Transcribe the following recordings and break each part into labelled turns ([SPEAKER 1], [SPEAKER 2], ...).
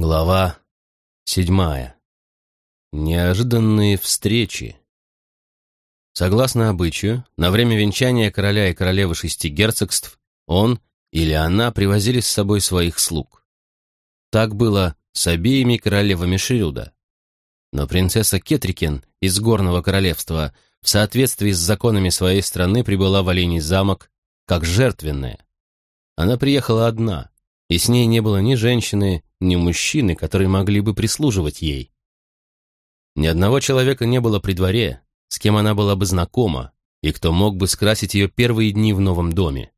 [SPEAKER 1] Глава седьмая. Неожиданные встречи. Согласно обычаю, на время венчания короля и королевы шести герцогств он или она привозили с собой своих слуг. Так было с обеими королевами Шрюда. Но принцесса Кетрикен из Горного королевства в соответствии с законами своей страны прибыла в Оленей замок как жертвенная. Она приехала одна, и с ней не было ни женщины, ни мужчины, которые могли бы прислуживать ей. Ни одного человека не было при дворе, с кем она была бы знакома, и кто мог бы скрасить ее первые дни в новом доме.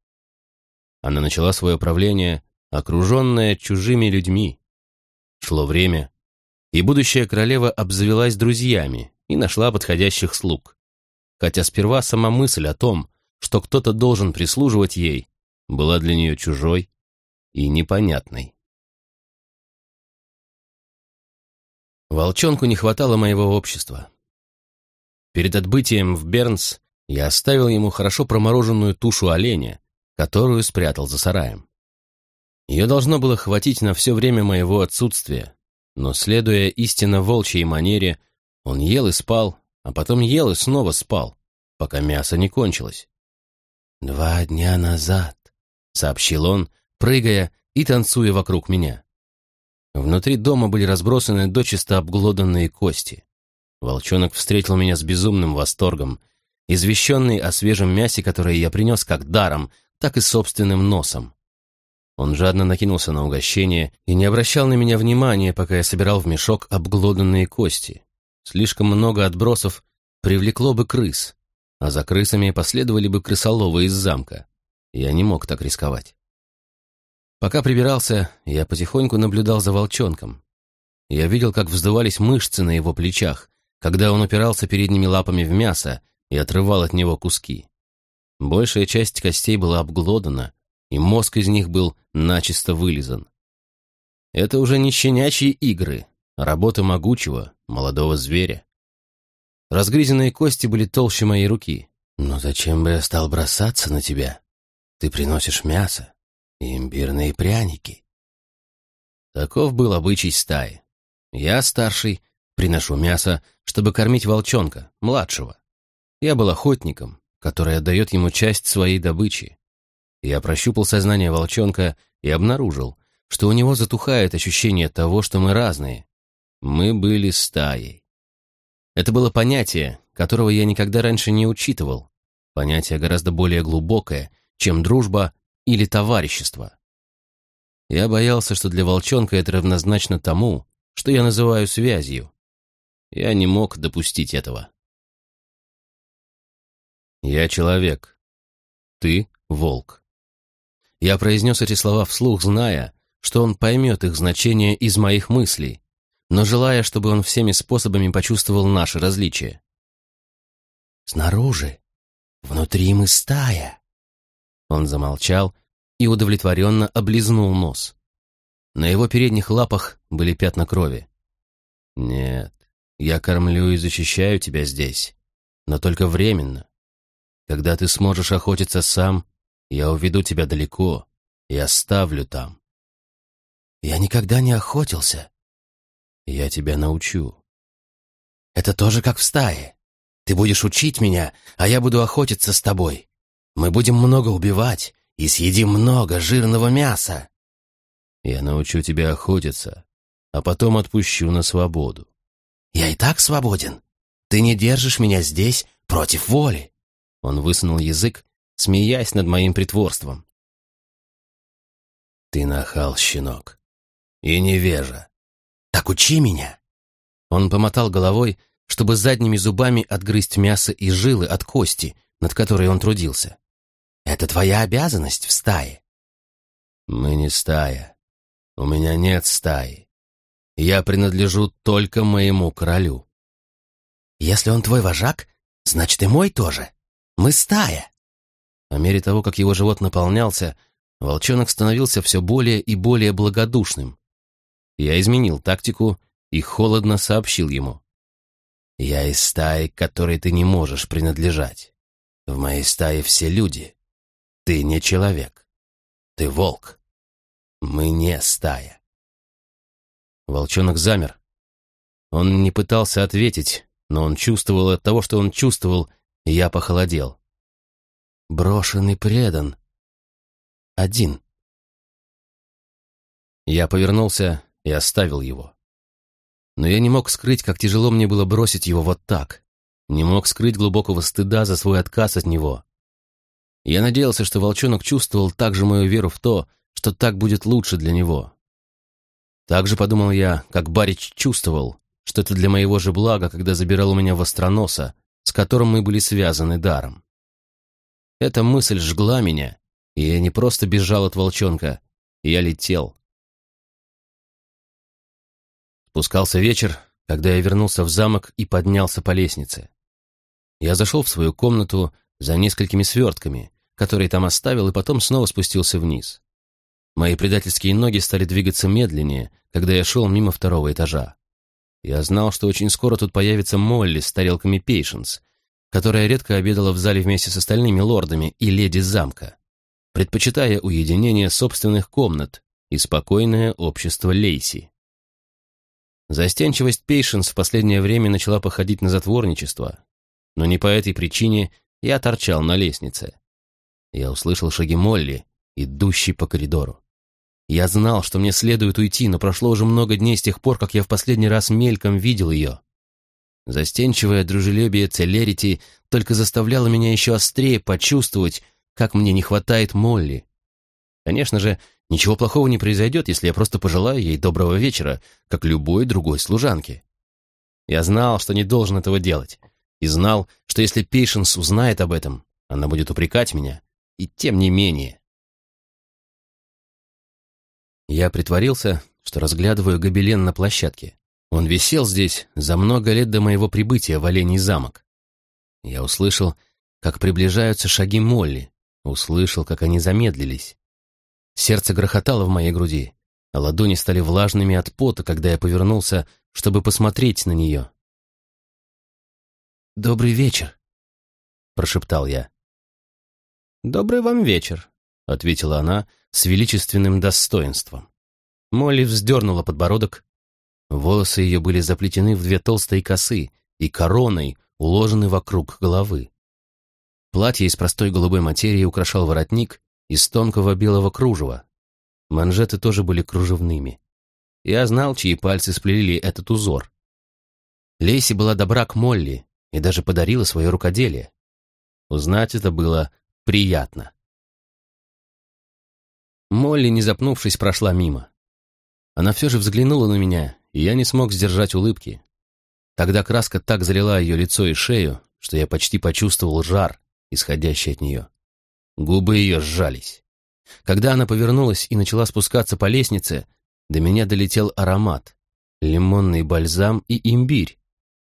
[SPEAKER 1] Она начала свое правление, окруженная чужими людьми. Шло время, и будущая королева обзавелась друзьями и нашла подходящих слуг. Хотя сперва сама мысль о том, что кто-то должен прислуживать ей, была для нее чужой и непонятной. Волчонку не хватало моего общества. Перед отбытием в Бернс я оставил ему хорошо промороженную тушу оленя, которую спрятал за сараем. Ее должно было хватить на все время моего отсутствия, но, следуя истинно волчьей манере, он ел и спал, а потом ел и снова спал, пока мясо не кончилось. «Два дня назад», — сообщил он, прыгая и танцуя вокруг меня. Внутри дома были разбросаны дочисто обглоданные кости. Волчонок встретил меня с безумным восторгом, извещенный о свежем мясе, которое я принес как даром, так и собственным носом. Он жадно накинулся на угощение и не обращал на меня внимания, пока я собирал в мешок обглоданные кости. Слишком много отбросов привлекло бы крыс, а за крысами последовали бы крысоловы из замка. Я не мог так рисковать. Пока прибирался, я потихоньку наблюдал за волчонком. Я видел, как вздувались мышцы на его плечах, когда он упирался передними лапами в мясо и отрывал от него куски. Большая часть костей была обглодана, и мозг из них был начисто вылизан. Это уже не щенячьи игры, а работа могучего, молодого зверя. Разгрызенные кости были толще моей руки. «Но зачем бы я стал бросаться на тебя? Ты приносишь мясо имбирные пряники». Таков был обычай стаи. Я, старший, приношу мясо, чтобы кормить волчонка, младшего. Я был охотником, который отдает ему часть своей добычи. Я прощупал сознание волчонка и обнаружил, что у него затухает ощущение того, что мы разные. Мы были стаей. Это было понятие, которого я никогда раньше не учитывал. Понятие гораздо более глубокое, чем дружба или товарищество. Я боялся, что для волчонка это равнозначно тому, что я называю связью. Я не мог допустить этого. Я человек. Ты — волк. Я произнес эти слова вслух, зная, что он поймет их значение из моих мыслей, но желая, чтобы он всеми способами почувствовал наше различие. «Снаружи, внутри мы стая». Он замолчал и удовлетворенно облизнул нос. На его передних лапах были пятна крови. «Нет, я кормлю и защищаю тебя здесь, но только временно. Когда ты сможешь охотиться сам, я уведу тебя далеко и оставлю там. Я никогда не охотился. Я тебя научу. Это тоже как в стае. Ты будешь учить меня, а я буду охотиться с тобой. Мы будем много убивать и съедим много жирного мяса. Я научу тебя охотиться, а потом отпущу на свободу. Я и так свободен. Ты не держишь меня здесь против воли. Он высунул язык, смеясь над моим притворством. Ты нахал, щенок. И невежа. Так учи меня. Он помотал головой, чтобы задними зубами отгрызть мясо и жилы от кости, над которой он трудился. Это твоя обязанность в стае. Мы не стая. У меня нет стаи. Я принадлежу только моему королю. Если он твой вожак, значит и мой тоже. Мы стая. По мере того, как его живот наполнялся, волчонок становился все более и более благодушным. Я изменил тактику и холодно сообщил ему. «Я из стаи, которой ты не можешь принадлежать. В моей стае все люди. Ты не человек. Ты волк. Мы не стая. Волчонок замер. Он не пытался ответить, но он чувствовал от того, что он чувствовал, и я похолодел. Брошенный предан. Один. Я повернулся и оставил его. Но я не мог скрыть, как тяжело мне было бросить его вот так. Не мог скрыть глубокого стыда за свой отказ от него. Я надеялся, что волчонок чувствовал также мою веру в то, что так будет лучше для него. Так же подумал я, как Барич чувствовал, что это для моего же блага, когда забирал у меня востроноса, с которым мы были связаны даром. Эта мысль жгла меня, и я не просто бежал от волчонка, я летел. Спускался вечер, когда я вернулся в замок и поднялся по лестнице. Я зашел в свою комнату за несколькими свертками, которые там оставил, и потом снова спустился вниз. Мои предательские ноги стали двигаться медленнее, когда я шел мимо второго этажа. Я знал, что очень скоро тут появится Молли с тарелками пейшенс, которая редко обедала в зале вместе с остальными лордами и леди замка, предпочитая уединение собственных комнат и спокойное общество Лейси. Застенчивость Пейшенс в последнее время начала походить на затворничество, но не по этой причине я торчал на лестнице. Я услышал шаги Молли, идущей по коридору. Я знал, что мне следует уйти, но прошло уже много дней с тех пор, как я в последний раз мельком видел ее. Застенчивое дружелюбие Целерити только заставляло меня еще острее почувствовать, как мне не хватает Молли. Конечно же, ничего плохого не произойдет, если я просто пожелаю ей доброго вечера, как любой другой служанке. Я знал, что не должен этого делать, и знал, что если Пейшенс узнает об этом, она будет упрекать меня, и тем не менее. Я притворился, что разглядываю гобелен на площадке. Он висел здесь за много лет до моего прибытия в Оленей замок. Я услышал, как приближаются шаги Молли, услышал, как они замедлились. Сердце грохотало в моей груди, а ладони стали влажными от пота, когда я повернулся, чтобы посмотреть на нее. «Добрый вечер», — прошептал я. «Добрый вам вечер», — ответила она, — с величественным достоинством. Молли вздернула подбородок. Волосы ее были заплетены в две толстые косы и короной уложены вокруг головы. Платье из простой голубой материи украшал воротник из тонкого белого кружева. Манжеты тоже были кружевными. Я знал, чьи пальцы сплели этот узор. Лейси была добра к Молли и даже подарила свое рукоделие. Узнать это было приятно. Молли, не запнувшись, прошла мимо. Она все же взглянула на меня, и я не смог сдержать улыбки. Тогда краска так залила ее лицо и шею, что я почти почувствовал жар, исходящий от нее. Губы ее сжались. Когда она повернулась и начала спускаться по лестнице, до меня долетел аромат. Лимонный бальзам и имбирь,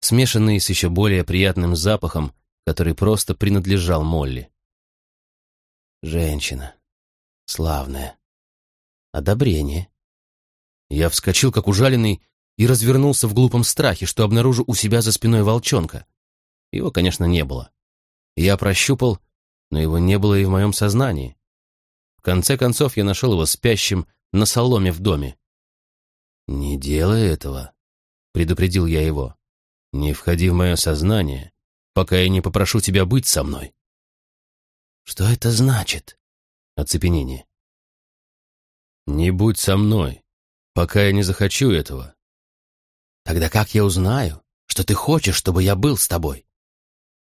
[SPEAKER 1] смешанные с еще более приятным запахом, который просто принадлежал Молли. Женщина. Славное. Одобрение. Я вскочил, как ужаленный, и развернулся в глупом страхе, что обнаружу у себя за спиной волчонка. Его, конечно, не было. Я прощупал, но его не было и в моем сознании. В конце концов, я нашел его спящим на соломе в доме. «Не делай этого», — предупредил я его. «Не входи в мое сознание, пока я не попрошу тебя быть со мной». «Что это значит?» оцепенение. «Не будь со мной, пока я не захочу этого». «Тогда как я узнаю, что ты хочешь, чтобы я был с тобой?»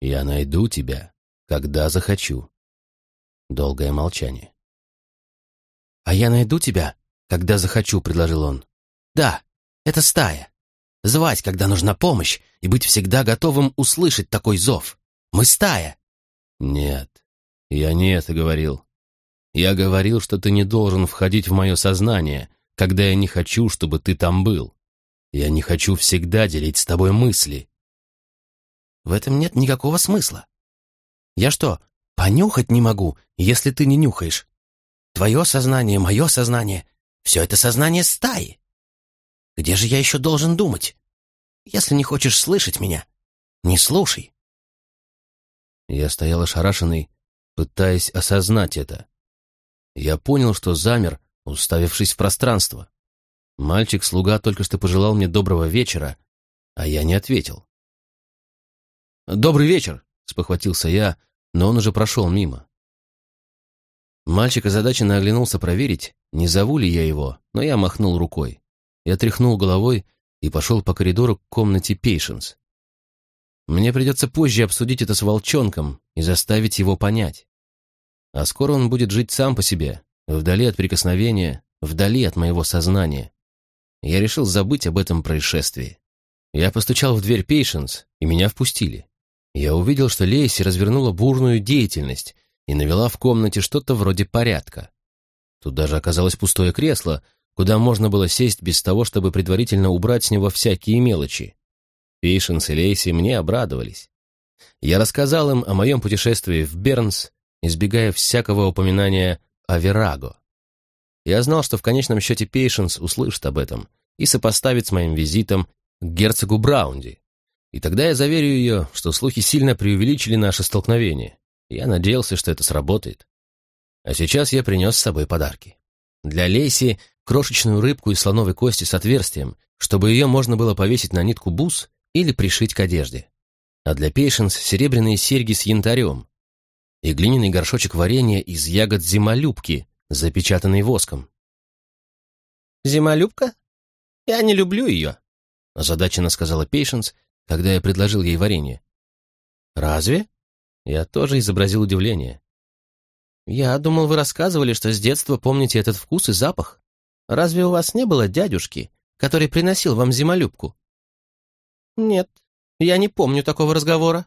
[SPEAKER 1] «Я найду тебя, когда захочу». Долгое молчание. «А я найду тебя, когда захочу», — предложил он. «Да, это стая. Звать, когда нужна помощь, и быть всегда готовым услышать такой зов. Мы стая». «Нет, я не это говорил. Я говорил, что ты не должен входить в мое сознание, когда я не хочу, чтобы ты там был. Я не хочу всегда делить с тобой мысли. В этом нет никакого смысла. Я что, понюхать не могу, если ты не нюхаешь? Твое сознание, мое сознание — все это сознание стаи. Где же я еще должен думать? Если не хочешь слышать меня, не слушай. Я стоял ошарашенный, пытаясь осознать это. Я понял, что замер, уставившись в пространство. Мальчик-слуга только что пожелал мне доброго вечера, а я не ответил. «Добрый вечер!» — спохватился я, но он уже прошел мимо. Мальчик озадаченно оглянулся проверить, не зову ли я его, но я махнул рукой. Я тряхнул головой и пошел по коридору к комнате Пейшенс. Мне придется позже обсудить это с волчонком и заставить его понять. А скоро он будет жить сам по себе, вдали от прикосновения, вдали от моего сознания. Я решил забыть об этом происшествии. Я постучал в дверь Пейшенс, и меня впустили. Я увидел, что Лейси развернула бурную деятельность и навела в комнате что-то вроде порядка. Тут даже оказалось пустое кресло, куда можно было сесть без того, чтобы предварительно убрать с него всякие мелочи. Пейшенс и Лейси мне обрадовались. Я рассказал им о моем путешествии в Бернс, избегая всякого упоминания о Вераго. Я знал, что в конечном счете Пейшенс услышит об этом и сопоставит с моим визитом к герцогу Браунди. И тогда я заверю ее, что слухи сильно преувеличили наше столкновение. Я надеялся, что это сработает. А сейчас я принес с собой подарки. Для Лейси крошечную рыбку из слоновой кости с отверстием, чтобы ее можно было повесить на нитку бус или пришить к одежде. А для Пейшенс серебряные серьги с янтарем и глиняный горшочек варенья из ягод зимолюбки, запечатанный воском.
[SPEAKER 2] «Зимолюбка? Я не люблю ее», —
[SPEAKER 1] озадаченно сказала Пейшенс, когда я предложил ей варенье. «Разве?» Я тоже изобразил удивление.
[SPEAKER 2] «Я думал, вы рассказывали, что с детства помните этот вкус и запах. Разве у вас не было дядюшки, который приносил вам зимолюбку?» «Нет, я не помню такого разговора».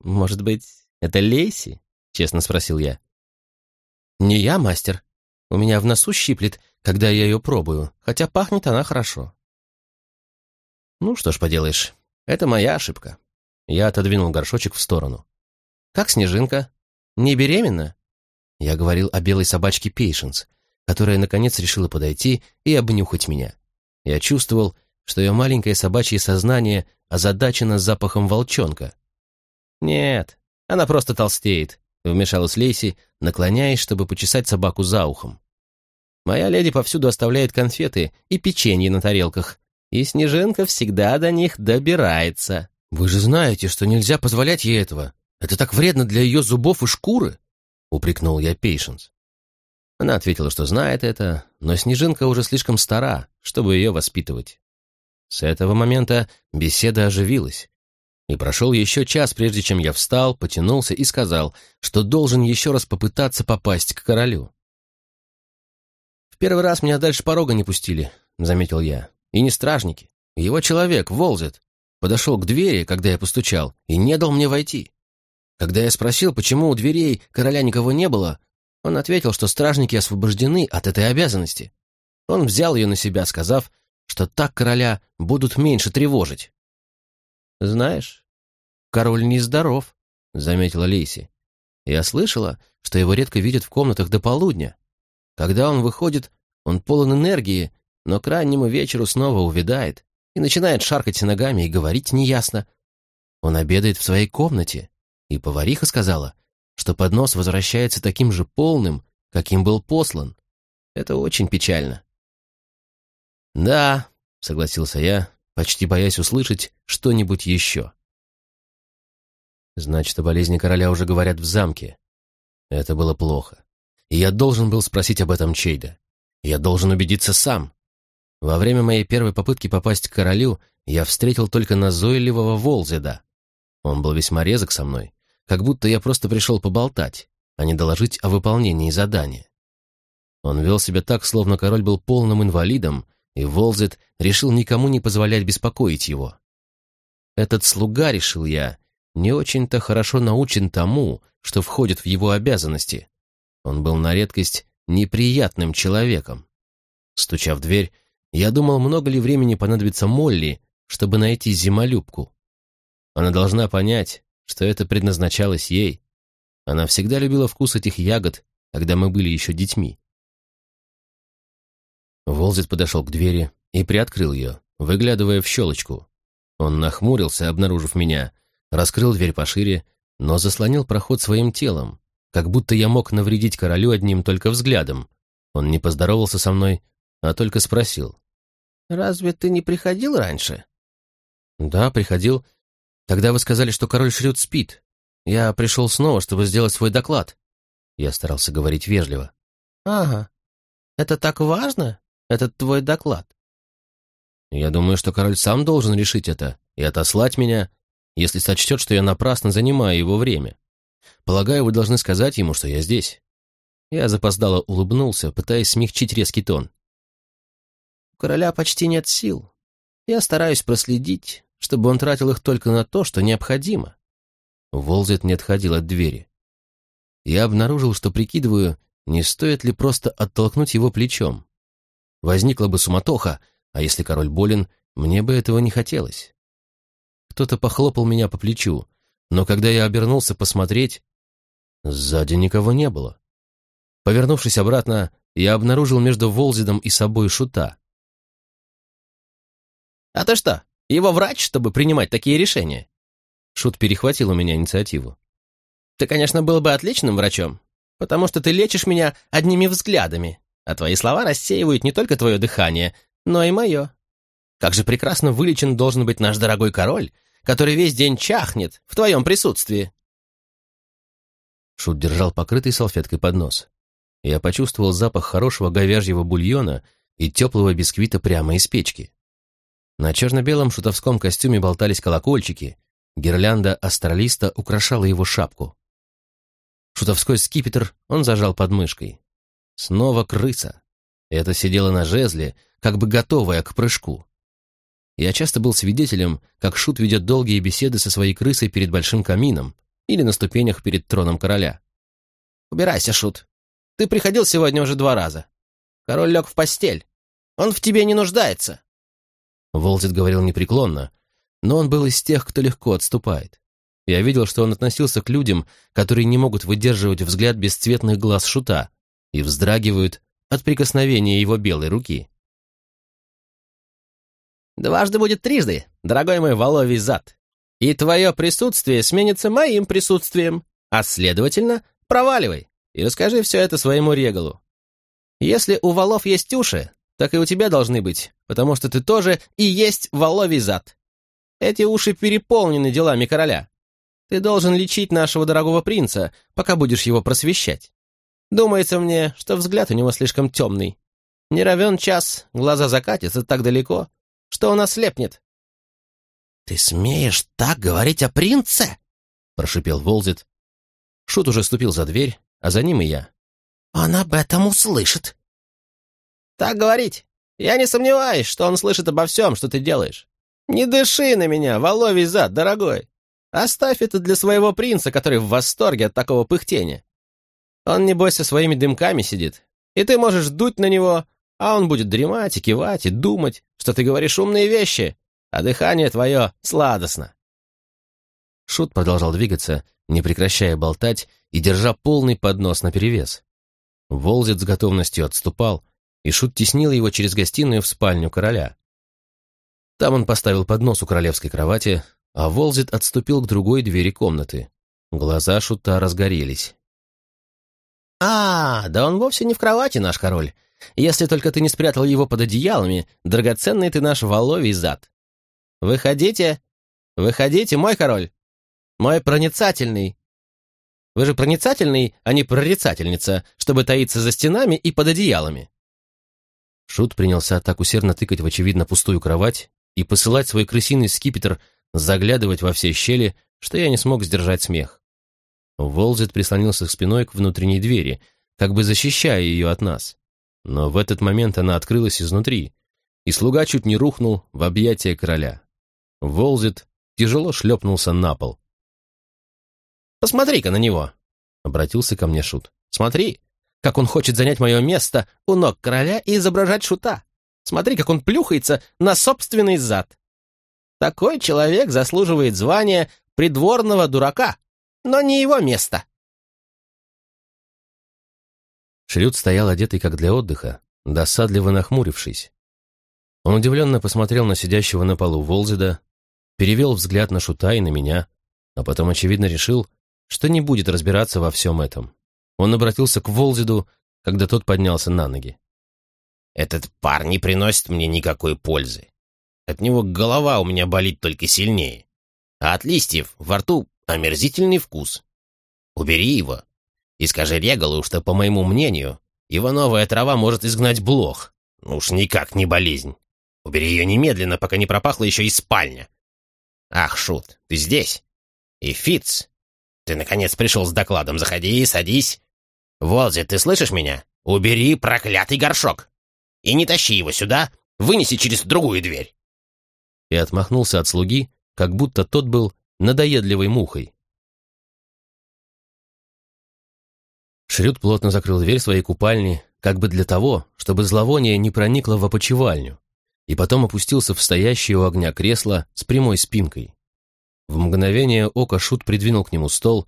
[SPEAKER 1] «Может быть, это Лейси?» — честно спросил я.
[SPEAKER 2] «Не я, мастер. У меня в носу щиплет, когда я ее пробую, хотя пахнет она хорошо».
[SPEAKER 1] «Ну, что ж поделаешь, это моя ошибка». Я отодвинул горшочек в сторону.
[SPEAKER 2] «Как Снежинка? Не беременна?»
[SPEAKER 1] Я говорил о белой собачке Пейшенс, которая, наконец, решила подойти и обнюхать меня. Я чувствовал, что ее маленькое собачье сознание озадачено запахом волчонка.
[SPEAKER 2] «Нет, она просто толстеет», — вмешалась Лейси, наклоняясь, чтобы почесать собаку за ухом. «Моя леди повсюду оставляет конфеты и печенье на тарелках, и Снежинка всегда до них добирается».
[SPEAKER 1] «Вы же знаете, что нельзя позволять ей этого. Это так вредно для ее зубов и шкуры», — упрекнул я Пейшенс. Она ответила, что знает это, но Снежинка уже слишком стара, чтобы ее воспитывать. С этого момента беседа оживилась. И прошел еще час, прежде чем я встал, потянулся и сказал, что должен еще раз попытаться попасть к королю. «В первый раз меня дальше порога не пустили», — заметил я. «И не стражники. Его человек, Волзет, подошел к двери, когда я постучал, и не дал мне войти. Когда я спросил, почему у дверей короля никого не было, он ответил, что стражники освобождены от этой обязанности. Он взял ее на себя, сказав, что так короля будут меньше тревожить.
[SPEAKER 2] «Знаешь, король нездоров», — заметила Лейси. «Я слышала, что его редко видят в комнатах до полудня. Когда он выходит, он полон энергии, но к раннему вечеру снова увядает и начинает шаркать ногами и говорить неясно. Он обедает в своей комнате, и повариха сказала, что поднос возвращается таким же полным, каким был послан. Это очень печально.
[SPEAKER 1] «Да», — согласился я, почти боясь услышать что-нибудь еще. Значит, о болезни короля уже говорят в замке. Это было плохо. И я должен был спросить об этом Чейда. Я должен убедиться сам. Во время моей первой попытки попасть к королю я встретил только назойливого Волзеда. Он был весьма резок со мной, как будто я просто пришел поболтать, а не доложить о выполнении задания. Он вел себя так, словно король был полным инвалидом, и Волзет решил никому не позволять беспокоить его. Этот слуга, решил я, не очень-то хорошо научен тому, что входит в его обязанности. Он был на редкость неприятным человеком. Стуча в дверь, я думал, много ли времени понадобится Молли, чтобы найти зимолюбку. Она должна понять, что это предназначалось ей. Она всегда любила вкус этих ягод, когда мы были еще детьми. Волзит подошел к двери и приоткрыл ее, выглядывая в щелочку. Он нахмурился, обнаружив меня, раскрыл дверь пошире, но заслонил проход своим телом, как будто я мог навредить королю одним только взглядом. Он не поздоровался со мной, а только спросил.
[SPEAKER 2] «Разве ты не приходил раньше?»
[SPEAKER 1] «Да, приходил. Тогда вы сказали, что король Шрюд спит. Я пришел снова, чтобы сделать свой доклад». Я старался говорить вежливо.
[SPEAKER 2] «Ага. Это так важно, этот твой доклад?»
[SPEAKER 1] «Я думаю, что король сам должен решить это и отослать меня, если сочтет, что я напрасно занимаю его время. Полагаю, вы должны сказать ему, что я здесь». Я запоздало улыбнулся, пытаясь смягчить резкий тон.
[SPEAKER 2] «У короля почти нет сил. Я стараюсь проследить, чтобы он тратил их только на то, что необходимо».
[SPEAKER 1] Волзет не отходил от двери. Я обнаружил, что прикидываю, не стоит ли просто оттолкнуть его плечом. Возникла бы суматоха, а если король болен, мне бы этого не хотелось. Кто-то похлопал меня по плечу, но когда я обернулся посмотреть, сзади никого не было. Повернувшись обратно, я обнаружил между Волзидом и собой шута.
[SPEAKER 2] «А ты что, его врач, чтобы принимать такие решения?»
[SPEAKER 1] Шут перехватил у меня инициативу.
[SPEAKER 2] «Ты, конечно, был бы отличным врачом, потому что ты лечишь меня одними взглядами, а твои слова рассеивают не только твое дыхание, но и мое. Как же прекрасно вылечен должен быть наш дорогой король, который весь день чахнет в твоем присутствии!»
[SPEAKER 1] Шут держал покрытый салфеткой поднос. Я почувствовал запах хорошего говяжьего бульона и теплого бисквита прямо из печки. На черно-белом шутовском костюме болтались колокольчики, гирлянда астралиста украшала его шапку. Шутовской скипетр он зажал под мышкой. Снова крыса. Это сидела на жезле, как бы готовая к прыжку. Я часто был свидетелем, как Шут ведет долгие беседы со своей крысой перед большим камином или на ступенях перед троном короля.
[SPEAKER 2] «Убирайся, Шут. Ты приходил сегодня уже два раза. Король лег в постель. Он в тебе не нуждается».
[SPEAKER 1] Волзит говорил непреклонно, но он был из тех, кто легко отступает. Я видел, что он относился к людям, которые не могут выдерживать взгляд бесцветных глаз шута и вздрагивают от прикосновения его белой руки.
[SPEAKER 2] «Дважды будет трижды, дорогой мой воловий зад, и твое присутствие сменится моим присутствием, а, следовательно, проваливай и расскажи все это своему регалу. Если у валов есть уши, так и у тебя должны быть, потому что ты тоже и есть воловий зад. Эти уши переполнены делами короля. Ты должен лечить нашего дорогого принца, пока будешь его просвещать. Думается мне, что взгляд у него слишком темный. Не равен час, глаза закатятся так далеко, что он ослепнет.
[SPEAKER 3] «Ты смеешь так говорить о принце?» — прошипел Волзит.
[SPEAKER 1] Шут уже ступил за дверь, а за ним и я.
[SPEAKER 3] «Он об этом услышит».
[SPEAKER 2] «Так говорить. Я не сомневаюсь, что он слышит обо всем, что ты делаешь. Не дыши на меня, воловий зад, дорогой. Оставь это для своего принца, который в восторге от такого пыхтения. Он, небось, со своими дымками сидит, и ты можешь дуть на него, а он будет дремать и кивать и думать, что ты говоришь умные вещи, а дыхание твое сладостно».
[SPEAKER 1] Шут продолжал двигаться, не прекращая болтать и держа полный поднос наперевес. Волзит с готовностью отступал, и Шут теснил его через гостиную в спальню короля. Там он поставил поднос у королевской кровати, а Волзит отступил к другой двери комнаты. Глаза Шута разгорелись.
[SPEAKER 2] «А, да он вовсе не в кровати, наш король. Если только ты не спрятал его под одеялами, драгоценный ты наш воловий зад. Выходите, выходите, мой король, мой проницательный, вы же проницательный, а не прорицательница, чтобы таиться за стенами и под одеялами».
[SPEAKER 1] Шут принялся так усердно тыкать в очевидно пустую кровать и посылать свой крысиный скипетр заглядывать во все щели, что я не смог сдержать смех. Волзит прислонился спиной к внутренней двери, как бы защищая ее от нас. Но в этот момент она открылась изнутри, и слуга чуть не рухнул в объятия короля. Волзит тяжело шлепнулся на пол.
[SPEAKER 2] Посмотри-ка на него!» — обратился ко мне Шут. «Смотри, как он хочет занять мое место у ног короля и изображать Шута. Смотри, как он плюхается на собственный зад. Такой человек заслуживает звания придворного дурака, но не его место».
[SPEAKER 1] Шрюд стоял одетый как для отдыха, досадливо нахмурившись. Он удивленно посмотрел на сидящего на полу Волзида, перевел взгляд на Шута и на меня, а потом, очевидно, решил, что не будет разбираться во всем этом. Он обратился к Волзиду, когда тот поднялся на ноги.
[SPEAKER 3] Этот пар не приносит мне никакой пользы. От него голова у меня болит только сильнее. А от листьев во рту омерзительный вкус. Убери его и скажи Регалу, что, по моему мнению, его новая трава может изгнать блох. Ну уж никак не болезнь. Убери ее немедленно, пока не пропахла еще и спальня. Ах, Шут, ты здесь? И Фиц, ты наконец пришел с докладом. Заходи, садись. Волзи, ты слышишь меня? Убери проклятый горшок. И не тащи его сюда, вынеси через другую дверь.
[SPEAKER 1] И отмахнулся от слуги, как будто тот был надоедливой мухой. Шрюд плотно закрыл дверь своей купальни, как бы для того, чтобы зловоние не проникло в опочивальню, и потом опустился в стоящее у огня кресло с прямой спинкой. В мгновение ока Шут придвинул к нему стол,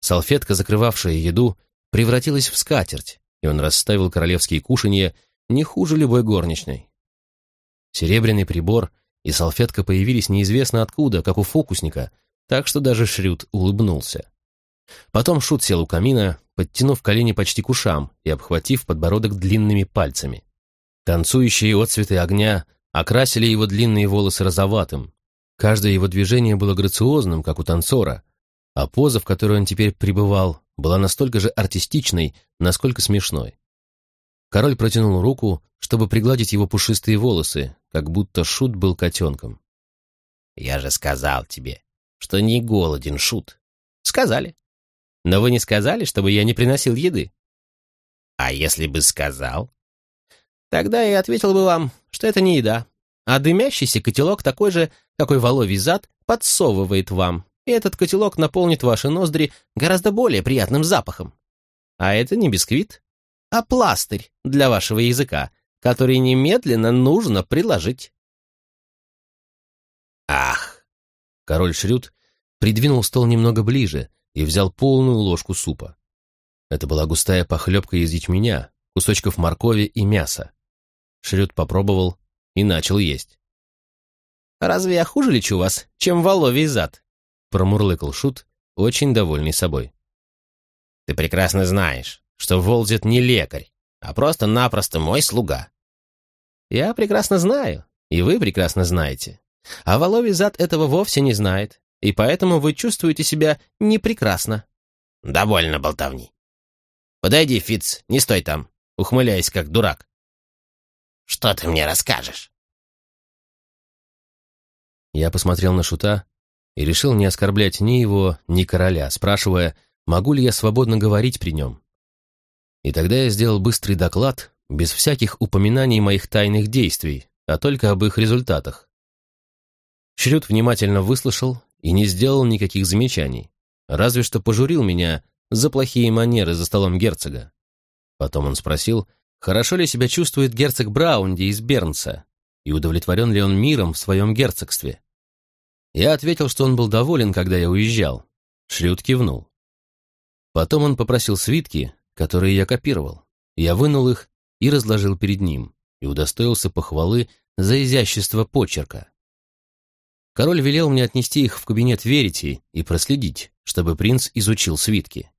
[SPEAKER 1] салфетка, закрывавшая еду, превратилась в скатерть, и он расставил королевские кушанья не хуже любой горничной. Серебряный прибор и салфетка появились неизвестно откуда, как у фокусника, так что даже Шрюд улыбнулся. Потом Шут сел у камина, подтянув колени почти к ушам и обхватив подбородок длинными пальцами. Танцующие отцветы огня окрасили его длинные волосы розоватым. Каждое его движение было грациозным, как у танцора, а поза, в которой он теперь пребывал, была настолько же артистичной, насколько смешной. Король протянул руку, чтобы пригладить его пушистые волосы, как будто Шут был котенком.
[SPEAKER 3] «Я же сказал тебе, что не голоден, Шут».
[SPEAKER 2] «Сказали. Но вы не сказали, чтобы я не приносил еды».
[SPEAKER 3] «А если бы сказал?»
[SPEAKER 2] «Тогда я ответил бы вам, что это не еда, а дымящийся котелок такой же, какой воловий зад, подсовывает вам, и этот котелок наполнит ваши ноздри гораздо более приятным запахом. А это не бисквит, а пластырь для вашего языка, который немедленно нужно приложить.
[SPEAKER 3] Ах!
[SPEAKER 1] Король Шрюд придвинул стол немного ближе и взял полную ложку супа. Это была густая похлебка из ячменя, кусочков моркови и мяса. Шрюд попробовал и начал есть.
[SPEAKER 2] «Разве я хуже лечу вас, чем воловий зад?»
[SPEAKER 1] Промурлыкал Шут, очень довольный собой.
[SPEAKER 3] «Ты прекрасно знаешь, что Волзет не лекарь, а просто-напросто мой слуга».
[SPEAKER 2] «Я прекрасно знаю, и вы прекрасно знаете. А Воловий зад этого вовсе не знает, и поэтому вы чувствуете себя непрекрасно».
[SPEAKER 3] «Довольно болтовни. Подойди, Фиц, не стой там, ухмыляясь как дурак. Что ты мне расскажешь?»
[SPEAKER 1] Я посмотрел на Шута и решил не оскорблять ни его, ни короля, спрашивая, могу ли я свободно говорить при нем. И тогда я сделал быстрый доклад, без всяких упоминаний моих тайных действий, а только об их результатах. Шрюд внимательно выслушал и не сделал никаких замечаний, разве что пожурил меня за плохие манеры за столом герцога. Потом он спросил, хорошо ли себя чувствует герцог Браунди из Бернса, и удовлетворен ли он миром в своем герцогстве. Я ответил, что он был доволен, когда я уезжал. Шрюд кивнул. Потом он попросил свитки, которые я копировал. Я вынул их и разложил перед ним, и удостоился похвалы за изящество почерка. Король велел мне отнести их в кабинет Верити и проследить, чтобы принц изучил свитки.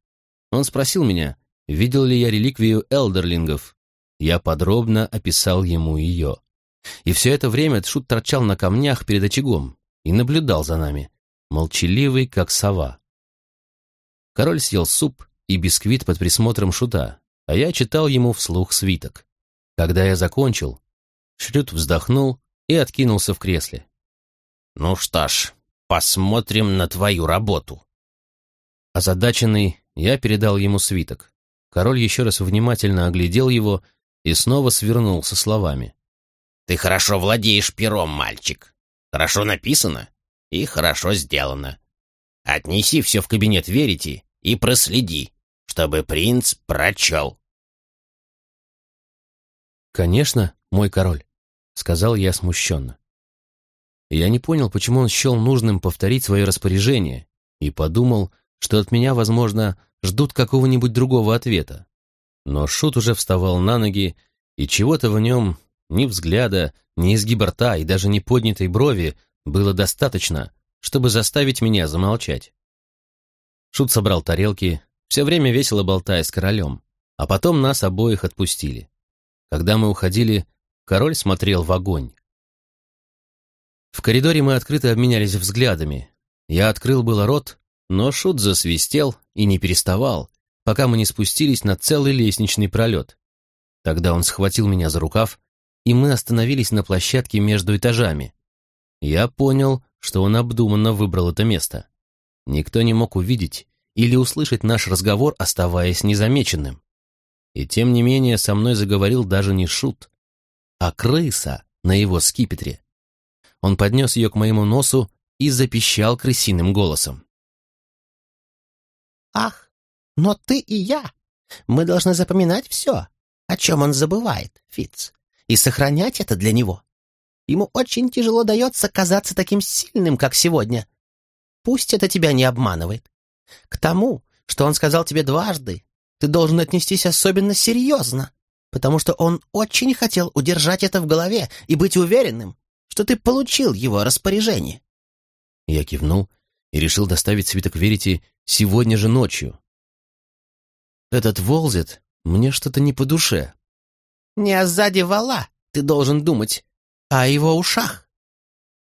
[SPEAKER 1] Он спросил меня, видел ли я реликвию элдерлингов. Я подробно описал ему ее. И все это время Тшут торчал на камнях перед очагом и наблюдал за нами, молчаливый, как сова. Король съел суп и бисквит под присмотром Шута, а я читал ему вслух свиток. Когда я закончил, Шрют вздохнул и откинулся в кресле.
[SPEAKER 3] «Ну что ж, посмотрим на твою работу».
[SPEAKER 1] Озадаченный, я передал ему свиток. Король еще раз внимательно оглядел его и снова свернул со словами.
[SPEAKER 3] «Ты хорошо владеешь пером, мальчик. Хорошо написано и хорошо сделано. Отнеси все в кабинет Верити и проследи, чтобы принц прочел».
[SPEAKER 1] «Конечно, мой король», — сказал я смущенно. Я не понял, почему он счел нужным повторить свое распоряжение, и подумал, что от меня, возможно, ждут какого-нибудь другого ответа. Но Шут уже вставал на ноги, и чего-то в нем, ни взгляда, ни изгиба рта и даже ни поднятой брови было достаточно, чтобы заставить меня замолчать. Шут собрал тарелки, все время весело болтая с королем, а потом нас обоих отпустили. Когда мы уходили, король смотрел в огонь. В коридоре мы открыто обменялись взглядами. Я открыл было рот, но шут засвистел и не переставал, пока мы не спустились на целый лестничный пролет. Тогда он схватил меня за рукав, и мы остановились на площадке между этажами. Я понял, что он обдуманно выбрал это место. Никто не мог увидеть или услышать наш разговор, оставаясь незамеченным. И тем не менее со мной заговорил даже не шут, а крыса на его скипетре. Он поднес ее к моему носу и запищал крысиным голосом.
[SPEAKER 4] «Ах, но ты и я! Мы должны запоминать все, о чем он забывает, Фиц, и сохранять это для него. Ему очень тяжело дается казаться таким сильным, как сегодня. Пусть это тебя не обманывает. К тому, что он сказал тебе дважды, ты должен отнестись особенно серьезно, потому что он очень хотел удержать это в голове и быть уверенным, что ты получил его распоряжение.
[SPEAKER 1] Я кивнул и решил доставить свиток Верити сегодня же ночью. Этот Волзет мне что-то не по душе.
[SPEAKER 4] Не о сзади вала ты должен думать, а о его ушах.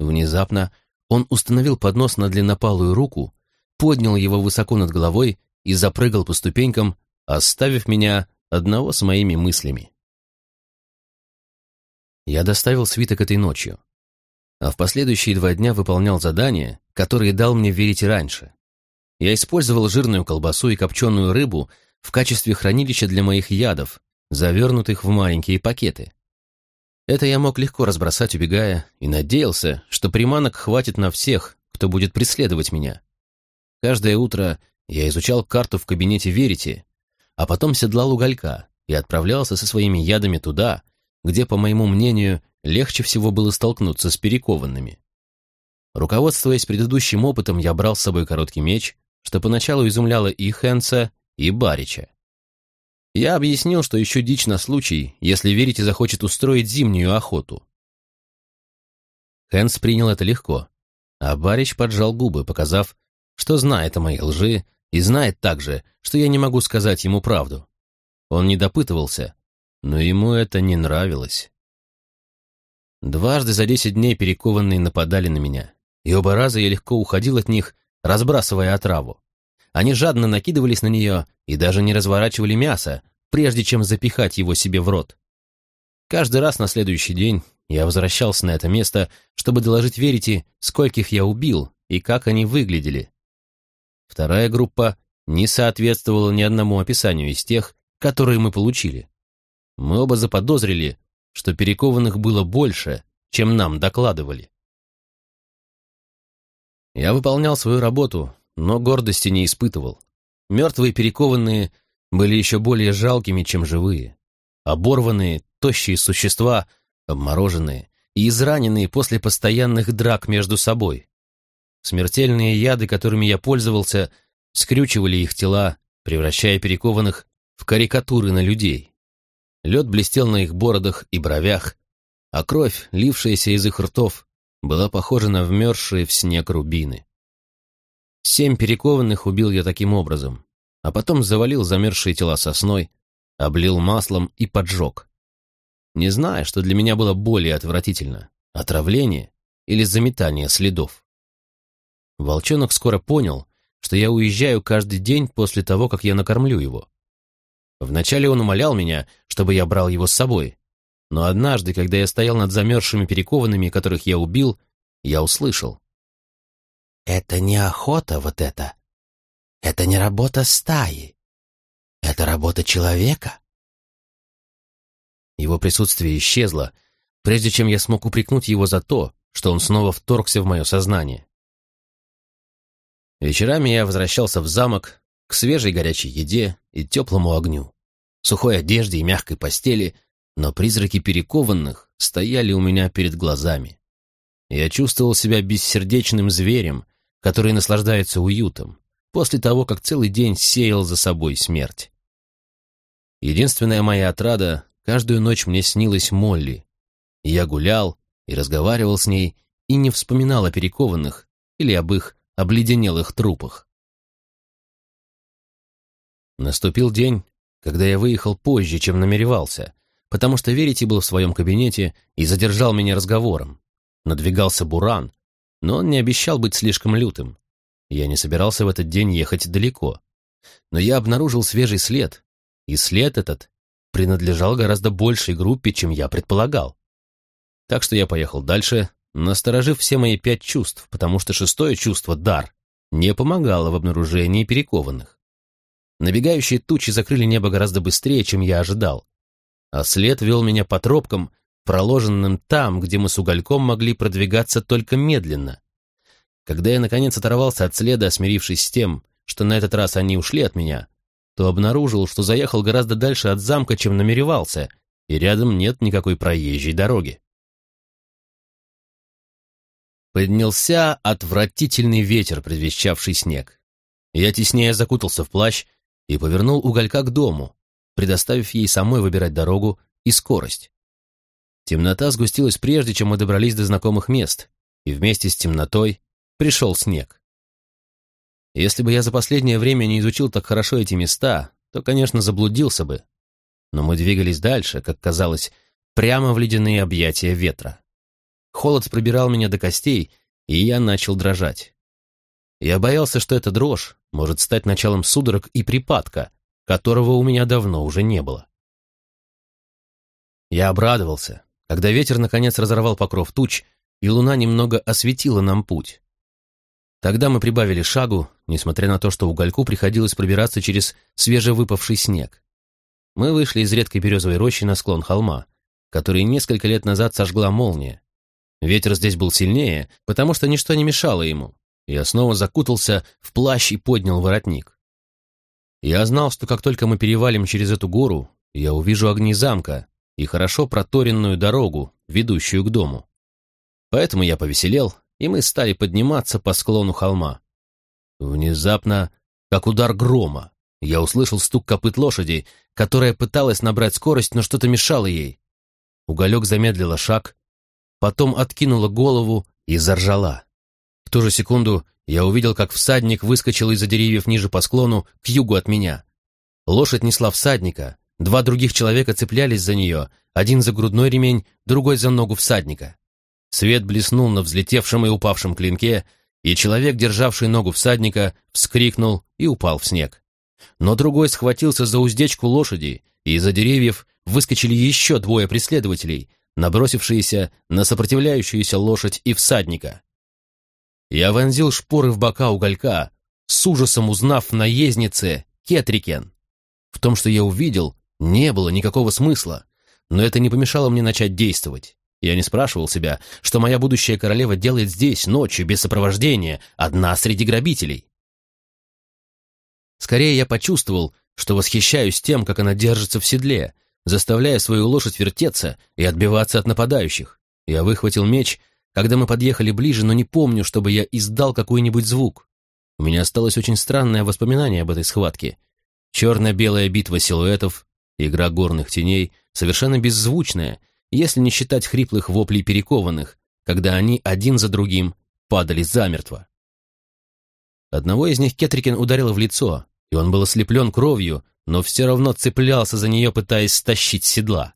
[SPEAKER 1] Внезапно он установил поднос на длиннопалую руку, поднял его высоко над головой и запрыгал по ступенькам, оставив меня одного с моими мыслями. Я доставил свиток этой ночью а в последующие два дня выполнял задания, которые дал мне верить раньше. Я использовал жирную колбасу и копченую рыбу в качестве хранилища для моих ядов, завернутых в маленькие пакеты. Это я мог легко разбросать, убегая, и надеялся, что приманок хватит на всех, кто будет преследовать меня. Каждое утро я изучал карту в кабинете Верити, а потом седлал уголька и отправлялся со своими ядами туда, где, по моему мнению, легче всего было столкнуться с перекованными. Руководствуясь предыдущим опытом, я брал с собой короткий меч, что поначалу изумляло и Хэнса, и Барича. Я объяснил, что еще дичь на случай, если верите, захочет устроить зимнюю охоту. Хэнс принял это легко, а Барич поджал губы, показав, что знает о моей лжи и знает также, что я не могу сказать ему правду. Он не допытывался, но ему это не нравилось. Дважды за десять дней перекованные нападали на меня, и оба раза я легко уходил от них, разбрасывая отраву. Они жадно накидывались на нее и даже не разворачивали мясо, прежде чем запихать его себе в рот. Каждый раз на следующий день я возвращался на это место, чтобы доложить Верите, скольких я убил и как они выглядели. Вторая группа не соответствовала ни одному описанию из тех, которые мы получили. Мы оба заподозрили, что перекованных было больше, чем нам докладывали. Я выполнял свою работу, но гордости не испытывал. Мертвые перекованные были еще более жалкими, чем живые. Оборванные, тощие существа, обмороженные и израненные после постоянных драк между собой. Смертельные яды, которыми я пользовался, скрючивали их тела, превращая перекованных в карикатуры на людей. Лед блестел на их бородах и бровях, а кровь, лившаяся из их ртов, была похожа на вмерзшие в снег рубины. Семь перекованных убил я таким образом, а потом завалил замерзшие тела сосной, облил маслом и поджег. Не зная, что для меня было более отвратительно — отравление или заметание следов. Волчонок скоро понял, что я уезжаю каждый день после того, как я накормлю его. Вначале он умолял меня, чтобы я брал его с собой. Но однажды, когда я стоял над замерзшими перекованными, которых я убил, я услышал.
[SPEAKER 4] «Это не охота вот это. Это не работа стаи. Это работа человека».
[SPEAKER 1] Его присутствие исчезло, прежде чем я смог упрекнуть его за то, что он снова вторгся в мое сознание. Вечерами я возвращался в замок, к свежей горячей еде и теплому огню, сухой одежде и мягкой постели, но призраки перекованных стояли у меня перед глазами. Я чувствовал себя бессердечным зверем, который наслаждается уютом, после того, как целый день сеял за собой смерть. Единственная моя отрада, каждую ночь мне снилась Молли. Я гулял и разговаривал с ней, и не вспоминал о перекованных или об их обледенелых трупах. Наступил день, когда я выехал позже, чем намеревался, потому что Верите был в своем кабинете и задержал меня разговором. Надвигался Буран, но он не обещал быть слишком лютым. Я не собирался в этот день ехать далеко. Но я обнаружил свежий след, и след этот принадлежал гораздо большей группе, чем я предполагал. Так что я поехал дальше, насторожив все мои пять чувств, потому что шестое чувство, дар, не помогало в обнаружении перекованных. Набегающие тучи закрыли небо гораздо быстрее, чем я ожидал, а след вел меня по тропкам, проложенным там, где мы с угольком могли продвигаться только медленно. Когда я, наконец, оторвался от следа, смирившись с тем, что на этот раз они ушли от меня, то обнаружил, что заехал гораздо дальше от замка, чем намеревался, и рядом нет никакой проезжей дороги. Поднялся отвратительный ветер, предвещавший снег. Я теснее закутался в плащ и повернул уголька к дому, предоставив ей самой выбирать дорогу и скорость. Темнота сгустилась прежде, чем мы добрались до знакомых мест, и вместе с темнотой пришел снег. Если бы я за последнее время не изучил так хорошо эти места, то, конечно, заблудился бы. Но мы двигались дальше, как казалось, прямо в ледяные объятия ветра. Холод пробирал меня до костей, и я начал дрожать. Я боялся, что эта дрожь может стать началом судорог и припадка, которого у меня давно уже не было. Я обрадовался, когда ветер наконец разорвал покров туч, и луна немного осветила нам путь. Тогда мы прибавили шагу, несмотря на то, что угольку приходилось пробираться через свежевыпавший снег. Мы вышли из редкой березовой рощи на склон холма, который несколько лет назад сожгла молния, Ветер здесь был сильнее, потому что ничто не мешало ему. Я снова закутался в плащ и поднял воротник. Я знал, что как только мы перевалим через эту гору, я увижу огни замка и хорошо проторенную дорогу, ведущую к дому. Поэтому я повеселел, и мы стали подниматься по склону холма. Внезапно, как удар грома, я услышал стук копыт лошади, которая пыталась набрать скорость, но что-то мешало ей. Уголек замедлила шаг, потом откинула голову и заржала. В ту же секунду я увидел, как всадник выскочил из-за деревьев ниже по склону к югу от меня. Лошадь несла всадника, два других человека цеплялись за нее, один за грудной ремень, другой за ногу всадника. Свет блеснул на взлетевшем и упавшем клинке, и человек, державший ногу всадника, вскрикнул и упал в снег. Но другой схватился за уздечку лошади, и из-за деревьев выскочили еще двое преследователей, набросившиеся на сопротивляющуюся лошадь и всадника. Я вонзил шпоры в бока уголька, с ужасом узнав в наезднице Кетрикен. В том, что я увидел, не было никакого смысла, но это не помешало мне начать действовать. Я не спрашивал себя, что моя будущая королева делает здесь, ночью, без сопровождения, одна среди грабителей. Скорее я почувствовал, что восхищаюсь тем, как она держится в седле, заставляя свою лошадь вертеться и отбиваться от нападающих. Я выхватил меч, когда мы подъехали ближе, но не помню, чтобы я издал какой-нибудь звук. У меня осталось очень странное воспоминание об этой схватке. Черно-белая битва силуэтов, игра горных теней, совершенно беззвучная, если не считать хриплых воплей перекованных, когда они один за другим падали замертво. Одного из них Кетрикин ударил в лицо, и он был ослеплен кровью, но все равно цеплялся за нее, пытаясь стащить седла.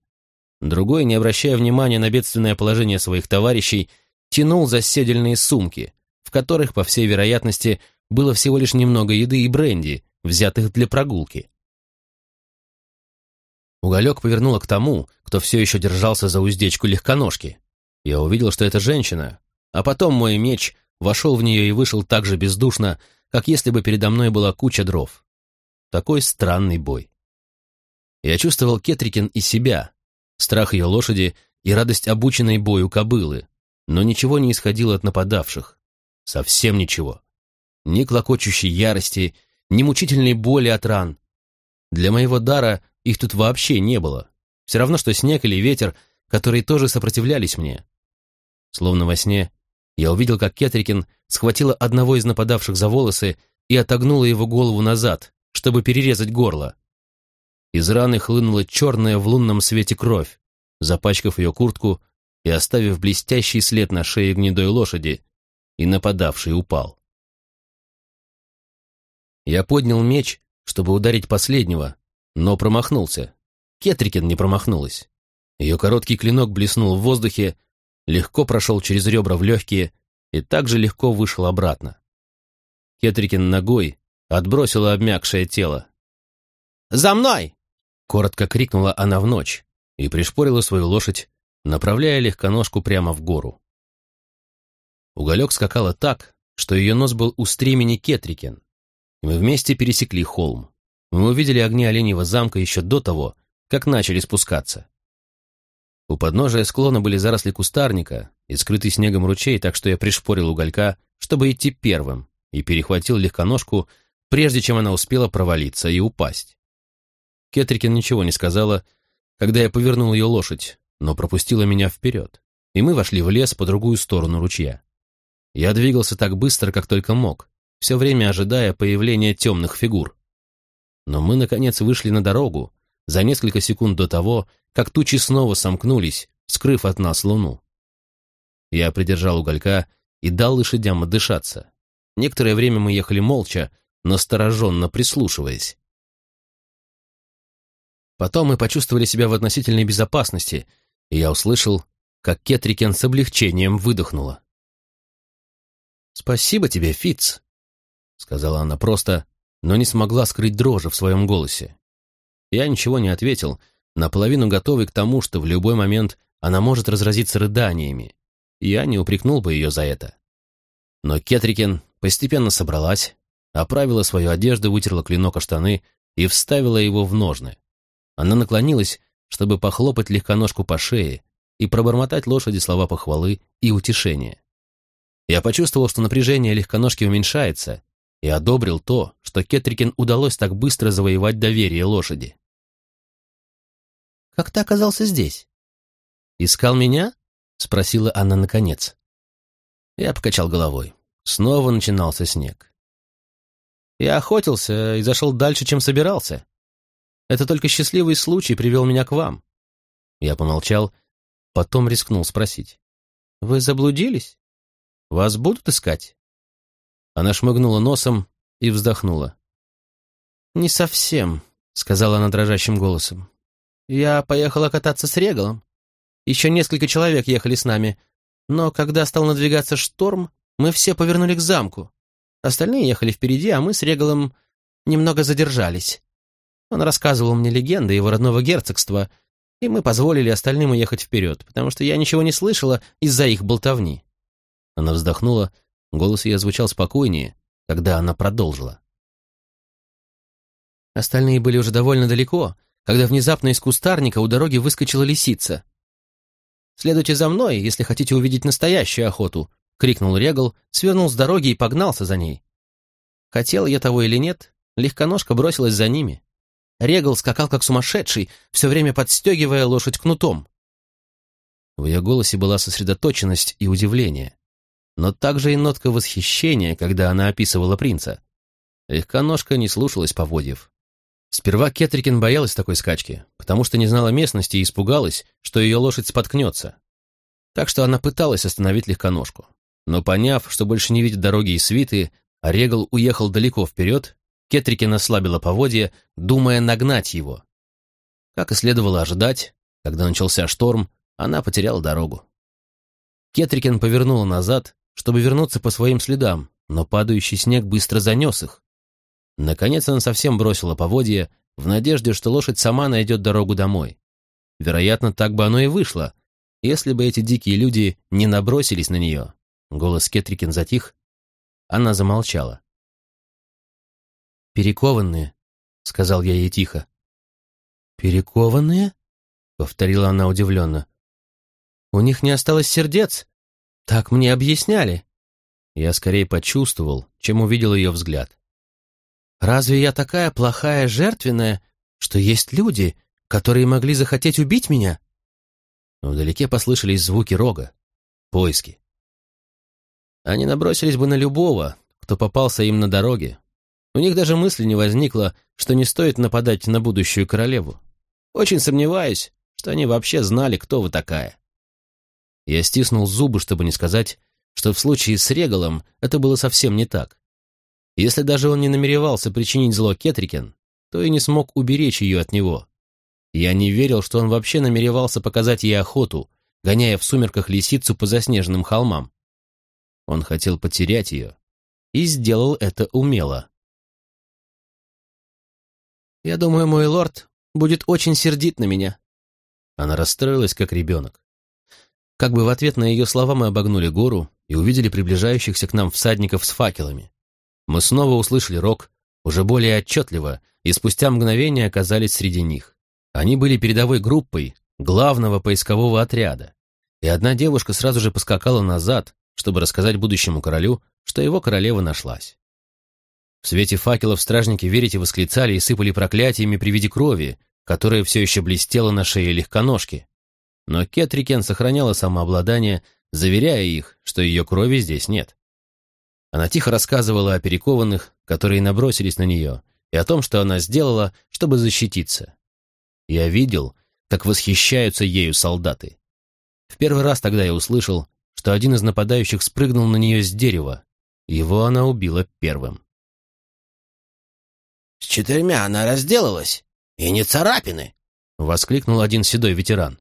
[SPEAKER 1] Другой, не обращая внимания на бедственное положение своих товарищей, тянул за седельные сумки, в которых, по всей вероятности, было всего лишь немного еды и бренди, взятых для прогулки. Уголек повернула к тому, кто все еще держался за уздечку легконожки. Я увидел, что это женщина, а потом мой меч вошел в нее и вышел так же бездушно, как если бы передо мной была куча дров. Такой странный бой. Я чувствовал Кетрикин и себя, страх ее лошади и радость обученной бою кобылы, но ничего не исходило от нападавших. Совсем ничего. Ни клокочущей ярости, ни мучительной боли от ран. Для моего дара их тут вообще не было. Все равно, что снег или ветер, которые тоже сопротивлялись мне. Словно во сне, я увидел, как Кетрикин схватила одного из нападавших за волосы и отогнула его голову назад, чтобы перерезать горло. Из раны хлынула черная в лунном свете кровь, запачкав ее куртку и оставив блестящий след на шее гнедой лошади, и нападавший упал. Я поднял меч, чтобы ударить последнего, но промахнулся. Кетрикин не промахнулась. Ее короткий клинок блеснул в воздухе, легко прошел через ребра в легкие и также легко вышел обратно. Кетрикин ногой отбросила обмякшее тело.
[SPEAKER 3] «За мной!»
[SPEAKER 1] — коротко крикнула она в ночь и пришпорила свою лошадь, направляя легконожку прямо в гору. Уголек скакала так, что ее нос был у стремени Кетрикен, и мы вместе пересекли холм. Мы увидели огни Оленьего замка еще до того, как начали спускаться. У подножия склона были заросли кустарника и скрытый снегом ручей, так что я пришпорил уголька, чтобы идти первым, и перехватил легконожку, прежде чем она успела провалиться и упасть. Кетрикин ничего не сказала, когда я повернул ее лошадь, но пропустила меня вперед, и мы вошли в лес по другую сторону ручья. Я двигался так быстро, как только мог, все время ожидая появления темных фигур. Но мы, наконец, вышли на дорогу за несколько секунд до того, как тучи снова сомкнулись, скрыв от нас луну. Я придержал уголька и дал лошадям отдышаться. Некоторое время мы ехали молча, настороженно прислушиваясь. Потом мы почувствовали себя в относительной безопасности, и я услышал, как Кетрикен с облегчением выдохнула. «Спасибо тебе, Фиц, сказала она просто, но не смогла скрыть дрожи в своем голосе. Я ничего не ответил, наполовину готовый к тому, что в любой момент она может разразиться рыданиями. Я не упрекнул бы ее за это. Но Кетрикен постепенно собралась, оправила свою одежду, вытерла клинок о штаны и вставила его в ножны. Она наклонилась, чтобы похлопать легконожку по шее и пробормотать лошади слова похвалы и утешения. Я почувствовал, что напряжение легконожки уменьшается, и одобрил то, что Кетрикин удалось так быстро завоевать доверие лошади. «Как ты оказался здесь?» «Искал меня?» — спросила она наконец. Я покачал головой. Снова начинался снег. Я охотился и зашел дальше, чем собирался. Это только счастливый случай привел меня к вам. Я помолчал, потом рискнул спросить. «Вы заблудились?» Вас будут искать?» Она шмыгнула носом и вздохнула. «Не совсем», — сказала она дрожащим голосом. «Я поехала кататься с Регалом. Еще несколько человек ехали с нами, но когда стал надвигаться шторм, мы все повернули к замку. Остальные ехали впереди, а мы с Регалом немного задержались. Он рассказывал мне легенды его родного герцогства, и мы позволили остальным уехать вперед, потому что я ничего не слышала из-за их болтовни. Она вздохнула, голос ее звучал спокойнее, когда она продолжила. Остальные были уже довольно далеко, когда внезапно из кустарника у дороги выскочила лисица. «Следуйте за мной, если хотите увидеть настоящую охоту», — крикнул Регал, свернул с дороги и погнался за ней. Хотел я того или нет, легконожка бросилась за ними. Регал скакал как сумасшедший, все время подстегивая лошадь кнутом. В ее голосе была сосредоточенность и удивление но также и нотка восхищения, когда она описывала принца. Легконожка не слушалась поводьев. Сперва Кетрикин боялась такой скачки, потому что не знала местности и испугалась, что ее лошадь споткнется. Так что она пыталась остановить легконожку. Но поняв, что больше не видит дороги и свиты, а Регал уехал далеко вперед, Кетрикин ослабила поводья, думая нагнать его. Как и следовало ожидать, когда начался шторм, она потеряла дорогу. Кетрикин повернула назад, чтобы вернуться по своим следам, но падающий снег быстро занес их. Наконец она совсем бросила поводья, в надежде, что лошадь сама найдет дорогу домой. Вероятно, так бы оно и вышло, если бы эти дикие люди не набросились на нее. Голос Кетрикин затих, она замолчала. «Перекованные», — сказал я ей тихо. «Перекованные?» — повторила она удивленно. «У них не осталось сердец, так мне объясняли. Я скорее почувствовал, чем увидел ее взгляд. Разве я такая плохая жертвенная, что есть люди, которые могли захотеть убить меня? Вдалеке послышались звуки рога. Поиски. Они набросились бы на любого, кто попался им на дороге. У них даже мысли не возникло, что не стоит нападать на будущую королеву. Очень сомневаюсь, что они вообще знали, кто вы такая. Я стиснул зубы, чтобы не сказать, что в случае с Регалом это было совсем не так. Если даже он не намеревался причинить зло Кетрикен, то и не смог уберечь ее от него. Я не верил, что он вообще намеревался показать ей охоту, гоняя в сумерках лисицу по заснеженным холмам. Он хотел потерять ее и сделал это умело.
[SPEAKER 2] «Я думаю, мой лорд будет очень сердит на меня».
[SPEAKER 1] Она расстроилась, как ребенок. Как бы в ответ на ее слова мы обогнули гору и увидели приближающихся к нам всадников с факелами. Мы снова услышали рок, уже более отчетливо, и спустя мгновение оказались среди них. Они были передовой группой главного поискового отряда, и одна девушка сразу же поскакала назад, чтобы рассказать будущему королю, что его королева нашлась. В свете факелов стражники верите восклицали и сыпали проклятиями при виде крови, которая все еще блестела на шее легконожки. Но Кетрикен сохраняла самообладание, заверяя их, что ее крови здесь нет. Она тихо рассказывала о перекованных, которые набросились на нее, и о том, что она сделала, чтобы защититься. Я видел, как восхищаются ею солдаты. В первый раз тогда я услышал, что один из нападающих спрыгнул на нее с дерева. Его она убила первым.
[SPEAKER 3] «С четырьмя она разделалась, и не царапины!»
[SPEAKER 1] — воскликнул один седой ветеран.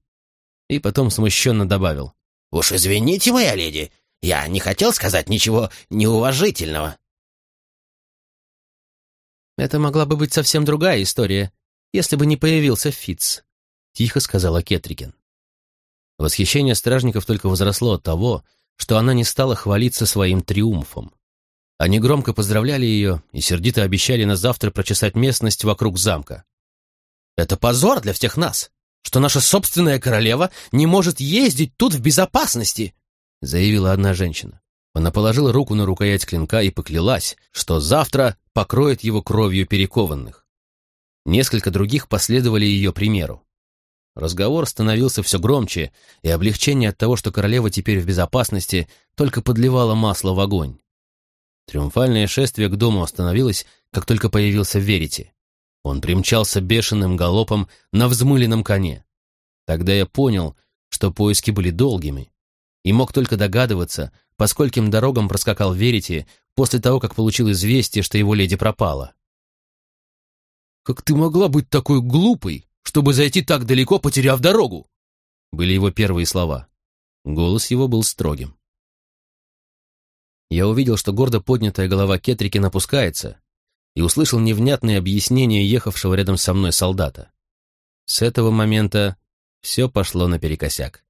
[SPEAKER 1] И потом смущенно добавил.
[SPEAKER 3] «Уж извините, моя леди, я не хотел сказать ничего неуважительного».
[SPEAKER 2] «Это могла бы быть совсем другая история, если бы не появился Фиц», — тихо сказала Кетрикин.
[SPEAKER 1] Восхищение стражников только возросло от того, что она не стала хвалиться своим триумфом. Они громко поздравляли ее и сердито обещали на завтра прочесать местность вокруг замка.
[SPEAKER 2] «Это позор для всех нас, что наша собственная королева не может ездить тут в безопасности», заявила одна женщина.
[SPEAKER 1] Она положила руку на рукоять клинка и поклялась, что завтра покроет его кровью перекованных. Несколько других последовали ее примеру. Разговор становился все громче, и облегчение от того, что королева теперь в безопасности, только подливало масло в огонь. Триумфальное шествие к дому остановилось, как только появился Верити. Он примчался бешеным галопом на взмыленном коне. Тогда я понял, что поиски были долгими, и мог только догадываться, по скольким дорогам проскакал Верити после того, как получил известие, что его леди пропала.
[SPEAKER 2] «Как ты могла быть такой глупой, чтобы зайти так далеко, потеряв дорогу?»
[SPEAKER 1] Были его первые слова. Голос его был строгим. Я увидел, что гордо поднятая голова Кетрики напускается, и услышал невнятные объяснения ехавшего рядом со мной солдата. С этого момента все пошло наперекосяк.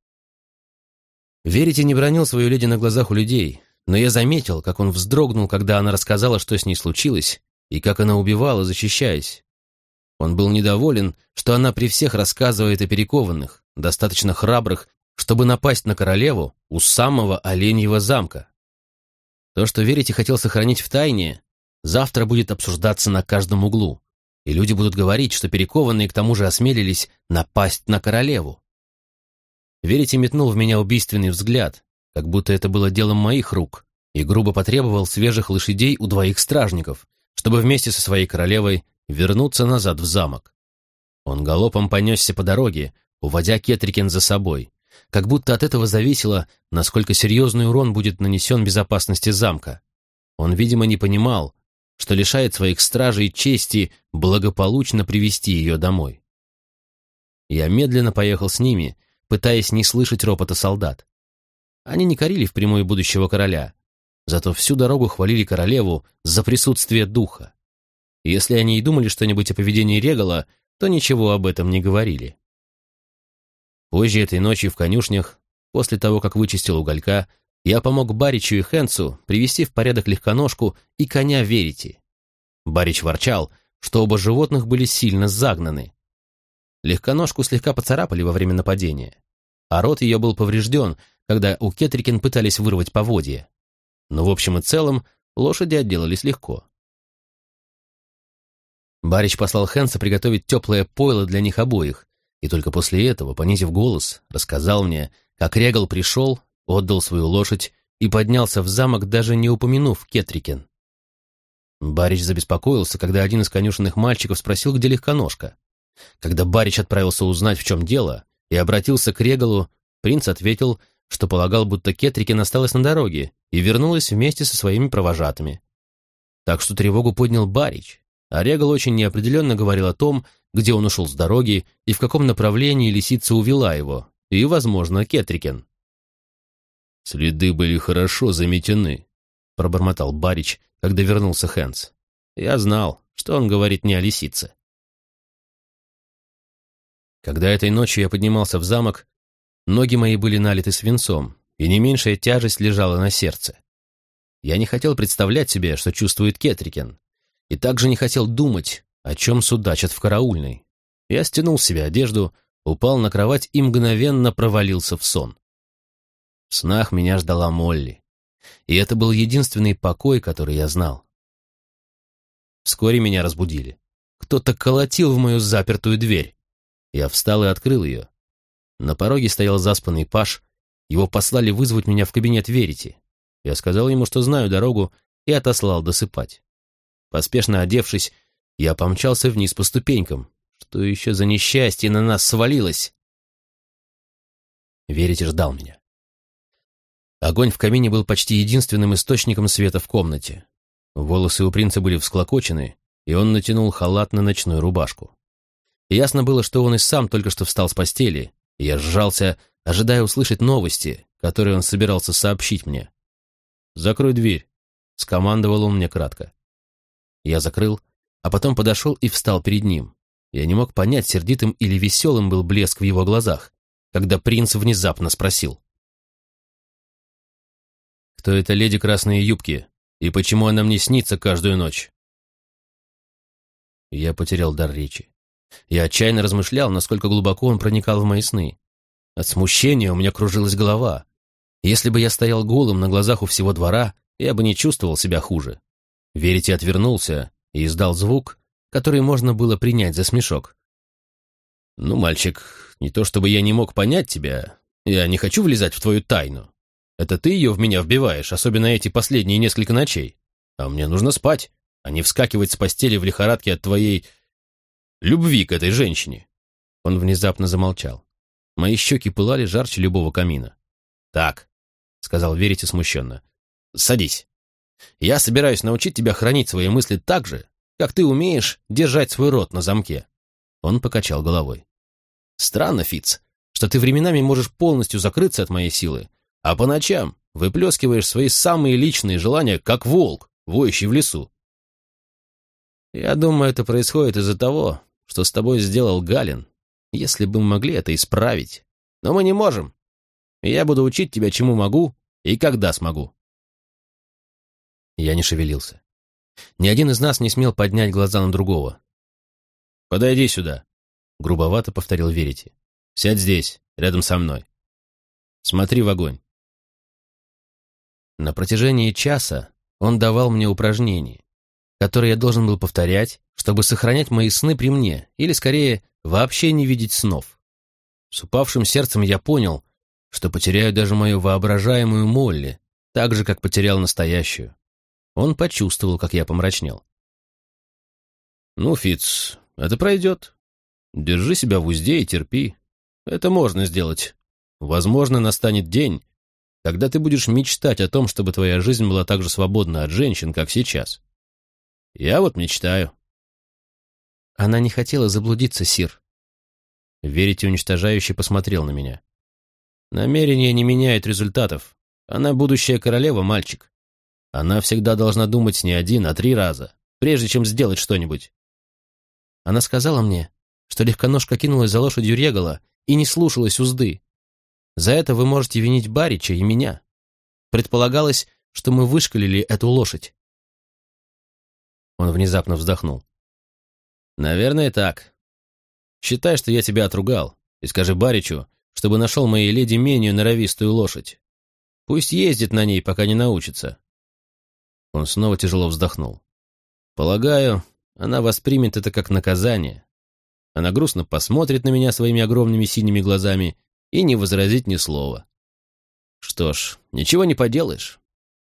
[SPEAKER 1] Верите не бронил свою леди на глазах у людей, но я заметил, как он вздрогнул, когда она рассказала, что с ней случилось, и как она убивала, защищаясь. Он был недоволен, что она при всех рассказывает о перекованных, достаточно храбрых, чтобы напасть на королеву у самого Оленьего замка. То, что Верите хотел сохранить в тайне, завтра будет обсуждаться на каждом углу, и люди будут говорить, что перекованные к тому же осмелились напасть на королеву. Верите метнул в меня убийственный взгляд, как будто это было делом моих рук, и грубо потребовал свежих лошадей у двоих стражников, чтобы вместе со своей королевой вернуться назад в замок. Он галопом понесся по дороге, уводя Кетрикен за собой, как будто от этого зависело, насколько серьезный урон будет нанесен безопасности замка. Он, видимо, не понимал, что лишает своих стражей чести благополучно привести ее домой. Я медленно поехал с ними, пытаясь не слышать ропота солдат. Они не корили впрямую будущего короля, зато всю дорогу хвалили королеву за присутствие духа. Если они и думали что-нибудь о поведении Регала, то ничего об этом не говорили. Позже этой ночью в конюшнях, после того, как вычистил уголька, я помог Баричу и Хенцу привести в порядок легконожку и коня Верити. Барич ворчал, что оба животных были сильно загнаны. Легконожку слегка поцарапали во время нападения, а рот ее был поврежден, когда у Кетрикин пытались вырвать поводья. Но в общем и целом лошади отделались легко. Барич послал Хэнса приготовить теплое пойло для них обоих, и только после этого, понизив голос, рассказал мне, как Регал пришел, отдал свою лошадь и поднялся в замок, даже не упомянув Кетрикен. Барич забеспокоился, когда один из конюшенных мальчиков спросил, где легконожка. Когда Барич отправился узнать, в чем дело, и обратился к Регалу, принц ответил, что полагал, будто Кетрикен осталась на дороге и вернулась вместе со своими провожатыми. Так что тревогу поднял Барич, а Регал очень неопределенно говорил о том, где он ушел с дороги и в каком направлении лисица увела его, и, возможно, Кетрикен. «Следы были хорошо заметены», — пробормотал Барич, когда вернулся Хэнс. «Я знал, что он говорит не о лисице». Когда этой ночью я поднимался в замок, ноги мои были налиты свинцом, и не меньшая тяжесть лежала на сердце. Я не хотел представлять себе, что чувствует Кетрикен, и также не хотел думать, о чем судачат в караульной. Я стянул с себя одежду, упал на кровать и мгновенно провалился в сон. В снах меня ждала Молли, и это был единственный покой, который я знал. Вскоре меня разбудили. Кто-то колотил в мою запертую дверь. Я встал и открыл ее. На пороге стоял заспанный Паш. Его послали вызвать меня в кабинет Верити. Я сказал ему, что знаю дорогу, и отослал досыпать. Поспешно одевшись, я помчался вниз по ступенькам. Что еще за несчастье на нас свалилось? Верите ждал меня. Огонь в камине был почти единственным источником света в комнате. Волосы у принца были всклокочены, и он натянул халат на ночную рубашку. Ясно было, что он и сам только что встал с постели, и я сжался, ожидая услышать новости, которые он собирался сообщить мне. «Закрой дверь», — скомандовал он мне кратко. Я закрыл, а потом подошел и встал перед ним. Я не мог понять, сердитым или веселым был блеск в его глазах, когда принц внезапно спросил. «Кто это леди Красные Юбки, и почему она мне снится каждую ночь?» Я потерял дар речи. Я отчаянно размышлял, насколько глубоко он проникал в мои сны. От смущения у меня кружилась голова. Если бы я стоял голым на глазах у всего двора, я бы не чувствовал себя хуже. Верите отвернулся и издал звук, который можно было принять за смешок. «Ну, мальчик, не то чтобы я не мог понять тебя, я не хочу влезать в твою тайну. Это ты ее в меня вбиваешь, особенно эти последние несколько ночей. А мне нужно спать, а не вскакивать с постели в лихорадке от твоей любви к этой женщине. Он внезапно замолчал. Мои щеки пылали жарче любого камина. «Так», — сказал Верите смущенно, — «садись. Я собираюсь научить тебя хранить свои мысли так же, как ты умеешь держать свой рот на замке». Он покачал головой. «Странно, Фиц, что ты временами можешь полностью закрыться от моей силы, а по ночам выплескиваешь свои самые личные желания, как волк, воющий в лесу. Я думаю, это происходит из-за того, что с тобой сделал Галин, если бы мы могли это исправить. Но мы не можем. Я буду учить тебя, чему могу и когда смогу. Я не шевелился. Ни один из нас не смел поднять глаза на другого. «Подойди сюда», — грубовато повторил Верите. «Сядь здесь, рядом со мной. Смотри в огонь». На протяжении часа он давал мне упражнения, которые я должен был повторять, чтобы сохранять мои сны при мне, или, скорее, вообще не видеть снов. С упавшим сердцем я понял, что потеряю даже мою воображаемую Молли, так же, как потерял настоящую. Он почувствовал, как я помрачнел. «Ну, Фиц, это пройдет. Держи себя в узде и терпи. Это можно сделать. Возможно, настанет день, когда ты будешь мечтать о том, чтобы твоя жизнь была так же свободна от женщин, как сейчас. Я вот мечтаю. Она не хотела заблудиться, Сир. Верите уничтожающе посмотрел на меня. Намерение не меняет результатов. Она будущая королева, мальчик. Она всегда должна думать не один, а три раза, прежде чем сделать что-нибудь. Она сказала мне, что легконожка кинулась за лошадью Регала и не слушалась узды. За это вы можете винить Барича и меня. Предполагалось, что мы вышкалили эту лошадь. Он внезапно вздохнул. «Наверное, так. Считай, что я тебя отругал, и скажи Баричу, чтобы нашел моей леди менее норовистую лошадь. Пусть ездит на ней, пока не научится». Он снова тяжело вздохнул. «Полагаю, она воспримет это как наказание. Она грустно посмотрит на меня своими огромными синими глазами и не возразит ни слова. Что ж, ничего не поделаешь.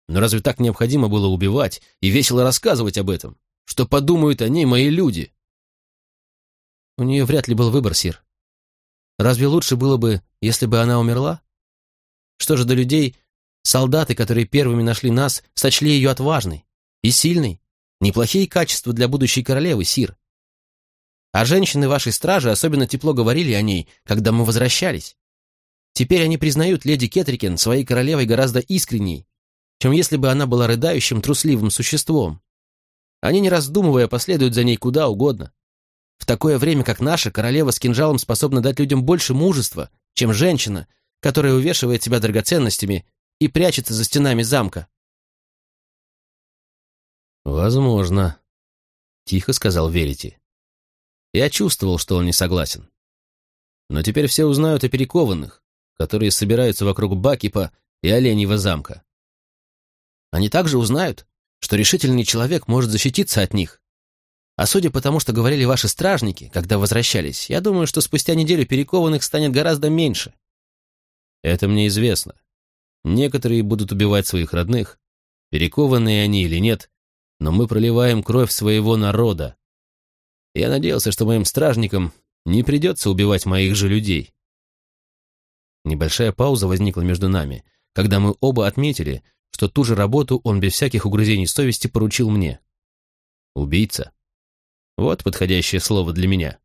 [SPEAKER 1] Но разве так необходимо было убивать и весело рассказывать об этом? Что подумают о ней мои люди? У нее вряд ли был выбор, Сир. Разве лучше было бы, если бы она умерла? Что же до людей, солдаты, которые первыми нашли нас, сочли ее отважной и сильной. Неплохие качества для будущей королевы, Сир.
[SPEAKER 2] А женщины вашей стражи особенно тепло говорили о ней, когда мы возвращались. Теперь они признают леди Кетрикен своей королевой гораздо искренней, чем если бы она была рыдающим, трусливым существом. Они, не раздумывая, последуют за ней куда угодно. В такое время, как наша, королева с кинжалом способна дать людям больше мужества, чем женщина, которая увешивает себя драгоценностями и прячется за стенами замка.
[SPEAKER 1] «Возможно», — тихо сказал Верити. Я чувствовал, что он не согласен. Но теперь все узнают о перекованных, которые собираются вокруг Бакипа и Оленьего замка.
[SPEAKER 2] Они также узнают, что решительный человек может защититься от них. А судя по тому, что говорили ваши стражники, когда возвращались, я думаю, что спустя неделю перекованных станет гораздо меньше.
[SPEAKER 1] Это мне известно. Некоторые будут убивать своих родных, перекованные они или нет, но мы проливаем кровь своего народа. Я надеялся, что моим стражникам не придется убивать моих же людей. Небольшая пауза возникла между нами, когда мы оба отметили, что ту же работу он без всяких угрызений совести поручил мне. Убийца. Вот подходящее слово для меня.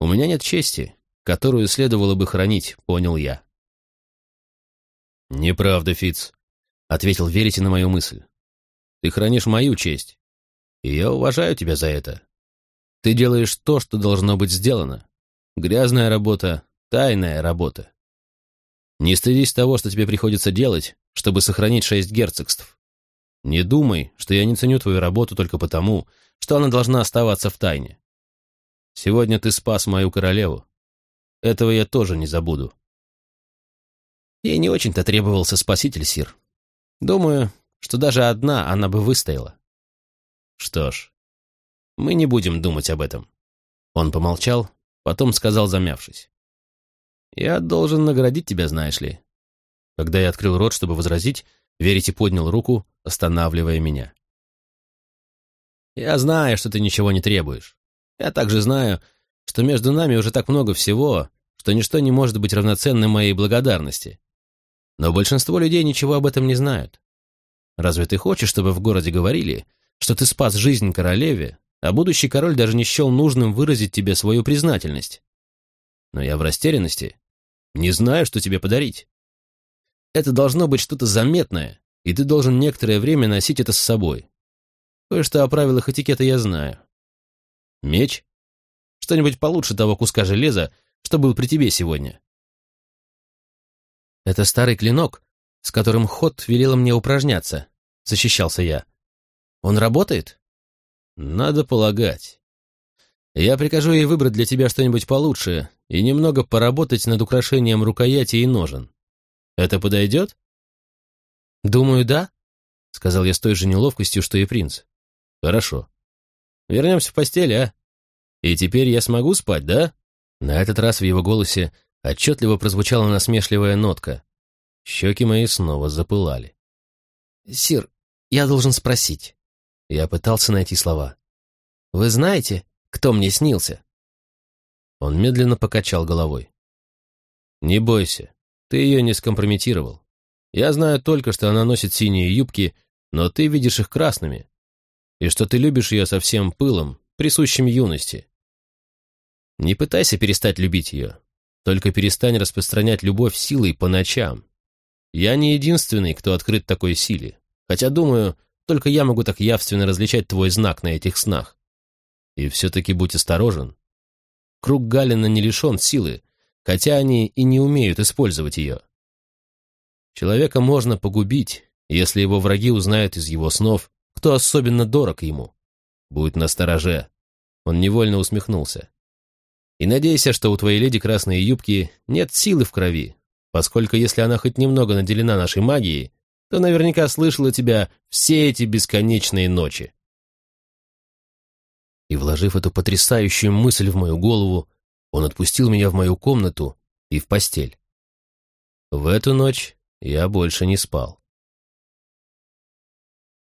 [SPEAKER 1] У меня нет чести, которую следовало бы хранить, понял я. «Неправда, Фиц, ответил Верите на мою мысль. «Ты хранишь мою честь, и я уважаю тебя за это. Ты делаешь то, что должно быть сделано. Грязная работа, тайная работа. Не стыдись того, что тебе приходится делать, чтобы сохранить шесть герцогств. Не думай, что я не ценю твою работу только потому, что она должна оставаться в тайне. Сегодня ты спас мою королеву. Этого я тоже не забуду. Ей не очень-то требовался спаситель, Сир. Думаю, что даже одна она бы выстояла. Что ж, мы не будем думать об этом. Он помолчал, потом сказал, замявшись. Я должен наградить тебя, знаешь ли. Когда я открыл рот, чтобы возразить, Верите поднял руку, останавливая меня. Я знаю, что ты ничего не требуешь. Я также знаю, что между нами уже так много всего, что ничто не может быть равноценным моей благодарности. Но большинство людей ничего об этом не знают. Разве ты хочешь, чтобы в городе говорили, что ты спас жизнь королеве, а будущий король даже не счел нужным выразить тебе свою признательность? Но я в растерянности. Не знаю, что тебе подарить. Это должно быть что-то заметное, и ты должен некоторое время носить это с собой. Кое-что о правилах этикета я знаю. Меч? Что-нибудь получше того куска железа, что был при тебе сегодня.
[SPEAKER 2] Это старый клинок, с которым Ход велела мне упражняться, защищался я. Он работает?
[SPEAKER 1] Надо полагать. Я прикажу ей выбрать для тебя что-нибудь получше и немного поработать над украшением рукояти и ножен. Это подойдет?
[SPEAKER 2] Думаю, да, сказал я с той же неловкостью, что и принц.
[SPEAKER 1] Хорошо. Вернемся в постель, а? И теперь я смогу спать, да? На этот раз в его голосе отчетливо прозвучала насмешливая нотка. Щеки мои снова запылали.
[SPEAKER 2] «Сир, я должен спросить».
[SPEAKER 1] Я пытался найти слова.
[SPEAKER 2] «Вы знаете, кто мне снился?»
[SPEAKER 1] Он медленно покачал головой. «Не бойся, ты ее не скомпрометировал. Я знаю только, что она носит синие юбки, но ты видишь их красными, и что ты любишь ее со всем пылом, присущим юности. Не пытайся перестать любить ее, только перестань распространять любовь силой по ночам. Я не единственный, кто открыт такой силе, хотя, думаю, только я могу так явственно различать твой знак на этих снах. И все-таки будь осторожен. Круг Галина не лишен силы, хотя они и не умеют использовать ее. Человека можно погубить, если его враги узнают из его снов, кто особенно дорог ему. Будь настороже. Он невольно усмехнулся. И надейся, что у твоей леди красные юбки нет силы в крови, поскольку если она хоть немного наделена нашей магией, то наверняка слышала тебя все эти бесконечные ночи. И, вложив эту потрясающую мысль в мою голову, он отпустил меня в мою комнату и в постель. В эту ночь я больше не спал.